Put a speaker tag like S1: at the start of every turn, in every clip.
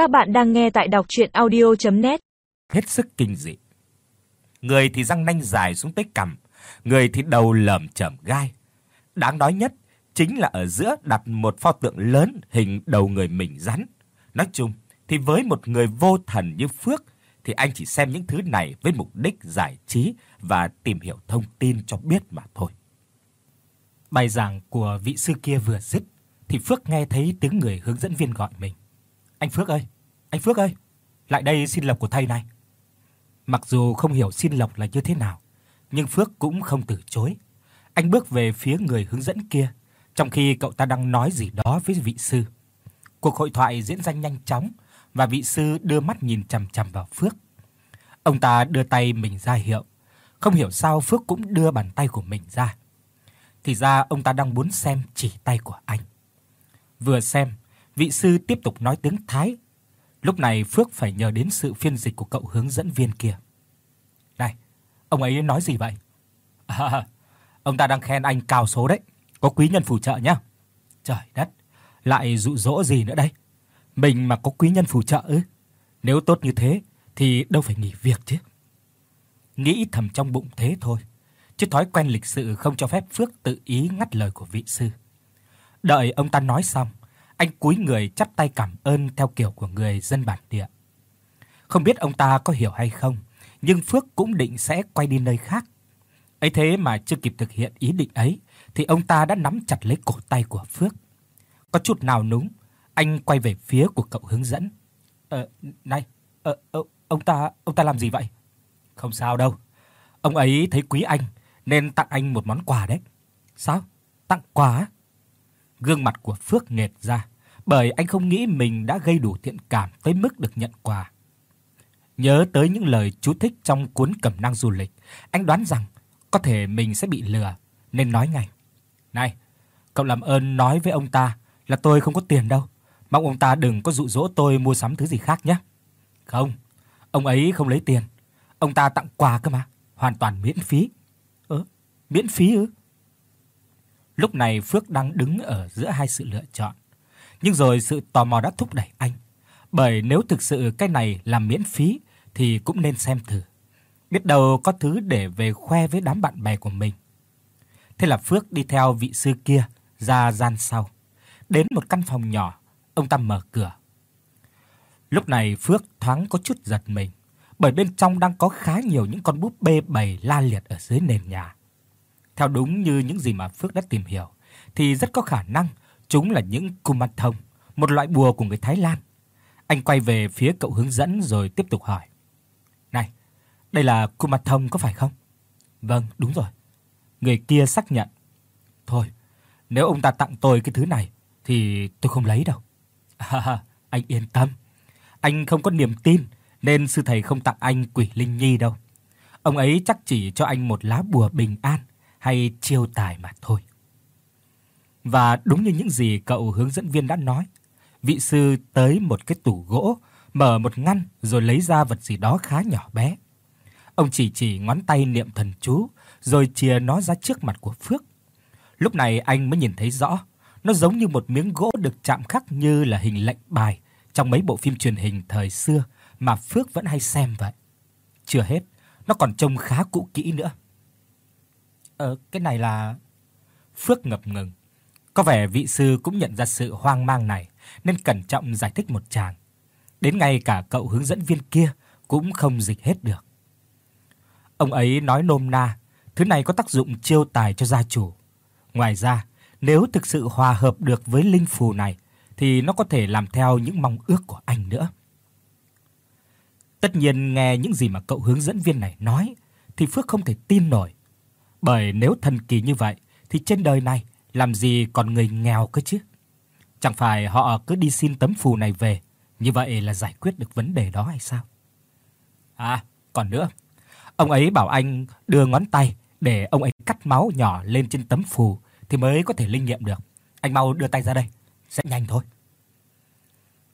S1: Các bạn đang nghe tại đọc audio net
S2: Hết sức kinh dị. Người thì răng nanh dài xuống tới cằm, người thì đầu lởm chởm gai. Đáng nói nhất chính là ở giữa đặt một pho tượng lớn hình đầu người mình rắn. Nói chung thì với một người vô thần như Phước thì anh chỉ xem những thứ này với mục đích giải trí và tìm hiểu thông tin cho biết mà thôi. Bài giảng của vị sư kia vừa dứt thì Phước nghe thấy tiếng người hướng dẫn viên gọi mình. "Anh Phước ơi, anh Phước ơi, lại đây xin lộc của thầy này." Mặc dù không hiểu xin lộc là như thế nào, nhưng Phước cũng không từ chối. Anh bước về phía người hướng dẫn kia, trong khi cậu ta đang nói gì đó với vị sư. Cuộc hội thoại diễn ra nhanh chóng và vị sư đưa mắt nhìn chằm chằm vào Phước. Ông ta đưa tay mình ra hiệu, không hiểu sao Phước cũng đưa bàn tay của mình ra. Thì ra ông ta đang muốn xem chỉ tay của anh. Vừa xem, vị sư tiếp tục nói tiếng Thái. Lúc này Phước phải nhờ đến sự phiên dịch của cậu hướng dẫn viên kia. "Này, ông ấy nói gì vậy?" À, ông ta đang khen anh cao số đấy, có quý nhân phù trợ nhá. Trời đất, lại dụ dỗ gì nữa đây? Mình mà có quý nhân phù trợ ư? Nếu tốt như thế thì đâu phải nghỉ việc chứ. Nghĩ thầm trong bụng thế thôi, chứ thói quen lịch sự không cho phép Phước tự ý ngắt lời của vị sư. Đợi ông ta nói xong, anh cúi người chắp tay cảm ơn theo kiểu của người dân bản địa. Không biết ông ta có hiểu hay không, nhưng Phước cũng định sẽ quay đi nơi khác. Ấy thế mà chưa kịp thực hiện ý định ấy thì ông ta đã nắm chặt lấy cổ tay của Phước. Có chút nào núng, anh quay về phía của cậu hướng dẫn. "Ờ, này, ờ, ờ ông ta ông ta làm gì vậy?" "Không sao đâu. Ông ấy thấy quý anh nên tặng anh một món quà đấy." "Sao? Tặng quà? Gương mặt của Phước nghệt ra, bởi anh không nghĩ mình đã gây đủ thiện cảm tới mức được nhận quà. Nhớ tới những lời chú thích trong cuốn cẩm nang du lịch, anh đoán rằng có thể mình sẽ bị lừa nên nói ngay: "Này, cậu làm ơn nói với ông ta là tôi không có tiền đâu, mong ông ta đừng có dụ dỗ tôi mua sắm thứ gì khác nhé." "Không, ông ấy không lấy tiền, ông ta tặng quà cơ mà, hoàn toàn miễn phí." "Ơ, miễn phí ư?" Lúc này Phước đang đứng ở giữa hai sự lựa chọn. Nhưng rồi sự tò mò đã thúc đẩy anh, bởi nếu thực sự cái này là miễn phí thì cũng nên xem thử. Biết đâu có thứ để về khoe với đám bạn bè của mình. Thế là Phước đi theo vị sư kia ra gian sau. Đến một căn phòng nhỏ, ông ta mở cửa. Lúc này Phước thoáng có chút giật mình, bởi bên trong đang có khá nhiều những con búp bê bày la liệt ở dưới nền nhà. Theo đúng như những gì mà Phước đã tìm hiểu thì rất có khả năng chúng là những kumanthong, một loại bùa của người Thái Lan. Anh quay về phía cậu hướng dẫn rồi tiếp tục hỏi. "Này, đây là kumanthong có phải không?" "Vâng, đúng rồi." Người kia xác nhận. "Thôi, nếu ông ta tặng tôi cái thứ này thì tôi không lấy đâu." À, anh yên tâm. Anh không có niềm tin nên sư thầy không tặng anh Quỷ Linh Nhi đâu. Ông ấy chắc chỉ cho anh một lá bùa bình an hay chiêu tài mà thôi. Và đúng như những gì cậu hướng dẫn viên đã nói, vị sư tới một cái tủ gỗ, mở một ngăn rồi lấy ra vật gì đó khá nhỏ bé. Ông chỉ chỉ ngón tay niệm thần chú, rồi chìa nó ra trước mặt của Phước. Lúc này anh mới nhìn thấy rõ, nó giống như một miếng gỗ được chạm khắc như là hình lệnh bài trong mấy bộ phim truyền hình thời xưa mà Phước vẫn hay xem vậy. Chưa hết, nó còn trông khá cũ kỹ nữa. Ờ, cái này là Phước ngập ngừng. Có vẻ vị sư cũng nhận ra sự hoang mang này nên cẩn trọng giải thích một tràng. Đến ngay cả cậu hướng dẫn viên kia cũng không dịch hết được. Ông ấy nói nôm na, thứ này có tác dụng chiêu tài cho gia chủ. Ngoài ra, nếu thực sự hòa hợp được với linh phù này thì nó có thể làm theo những mong ước của anh nữa. Tất nhiên nghe những gì mà cậu hướng dẫn viên này nói thì Phước không thể tin nổi. Bởi nếu thần kỳ như vậy thì trên đời này làm gì còn người nghèo cơ chứ? Chẳng phải họ cứ đi xin tấm phù này về, như vậy là giải quyết được vấn đề đó hay sao? À, còn nữa, ông ấy bảo anh đưa ngón tay để ông ấy cắt máu nhỏ lên trên tấm phù thì mới có thể linh nghiệm được. Anh mau đưa tay ra đây, sẽ nhanh thôi.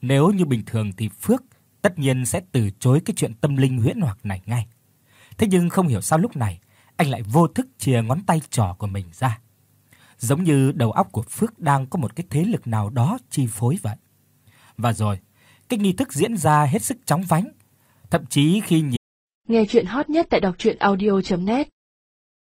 S2: Nếu như bình thường thì Phước tất nhiên sẽ từ chối cái chuyện tâm linh huyễn hoặc này ngay. Thế nhưng không hiểu sao lúc này anh lại vô thức chìa ngón tay trỏ của mình ra. Giống như đầu óc của Phước đang có một cái thế lực nào đó chi phối vậy. Và rồi, cái nghi thức diễn ra hết sức chóng vánh, thậm chí khi nhìn...
S3: Nghe truyện hot nhất tại doctruyenaudio.net